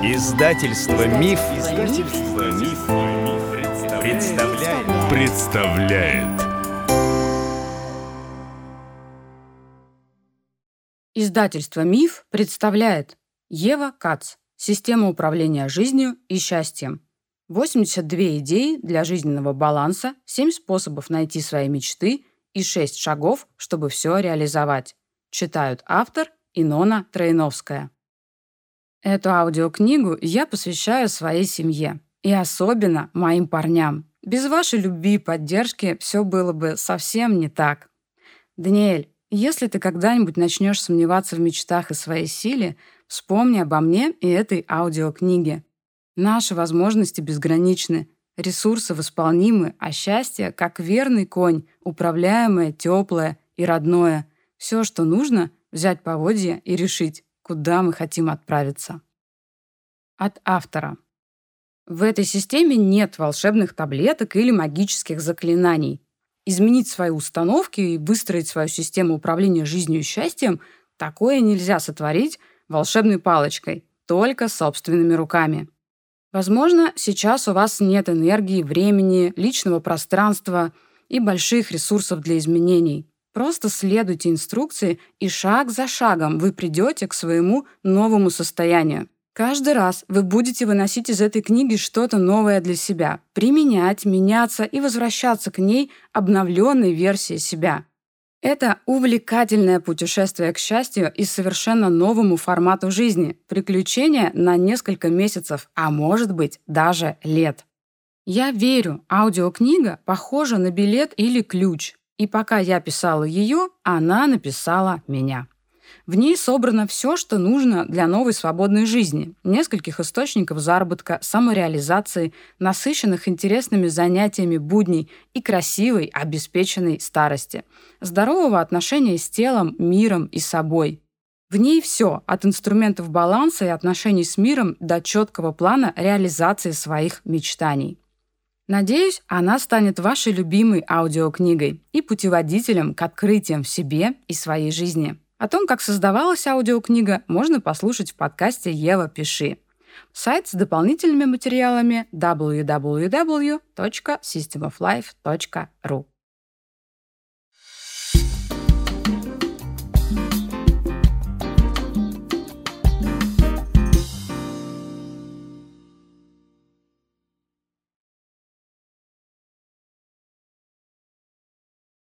Издательство Миф, Издательство Миф, представляет. представляет. Издательство Миф представляет Ева Кац. Система управления жизнью и счастьем. 82 идеи для жизненного баланса, 7 способов найти свои мечты и 6 шагов, чтобы все реализовать. Читают автор Инона Троиновская. Эту аудиокнигу я посвящаю своей семье. И особенно моим парням. Без вашей любви и поддержки все было бы совсем не так. Даниэль, если ты когда-нибудь начнешь сомневаться в мечтах и своей силе, вспомни обо мне и этой аудиокниге. Наши возможности безграничны, ресурсы восполнимы, а счастье, как верный конь, управляемое, теплое и родное. Все, что нужно, взять поводья и решить, куда мы хотим отправиться. От автора. В этой системе нет волшебных таблеток или магических заклинаний. Изменить свои установки и выстроить свою систему управления жизнью и счастьем – такое нельзя сотворить волшебной палочкой, только собственными руками. Возможно, сейчас у вас нет энергии, времени, личного пространства и больших ресурсов для изменений. Просто следуйте инструкции, и шаг за шагом вы придете к своему новому состоянию. Каждый раз вы будете выносить из этой книги что-то новое для себя, применять, меняться и возвращаться к ней обновленной версией себя. Это увлекательное путешествие к счастью и совершенно новому формату жизни, приключения на несколько месяцев, а может быть даже лет. Я верю, аудиокнига похожа на билет или ключ, и пока я писала ее, она написала меня. В ней собрано все, что нужно для новой свободной жизни. Нескольких источников заработка, самореализации, насыщенных интересными занятиями будней и красивой, обеспеченной старости. Здорового отношения с телом, миром и собой. В ней все, от инструментов баланса и отношений с миром до четкого плана реализации своих мечтаний. Надеюсь, она станет вашей любимой аудиокнигой и путеводителем к открытиям в себе и своей жизни. О том, как создавалась аудиокнига, можно послушать в подкасте «Ева, пиши». Сайт с дополнительными материалами www.systemoflife.ru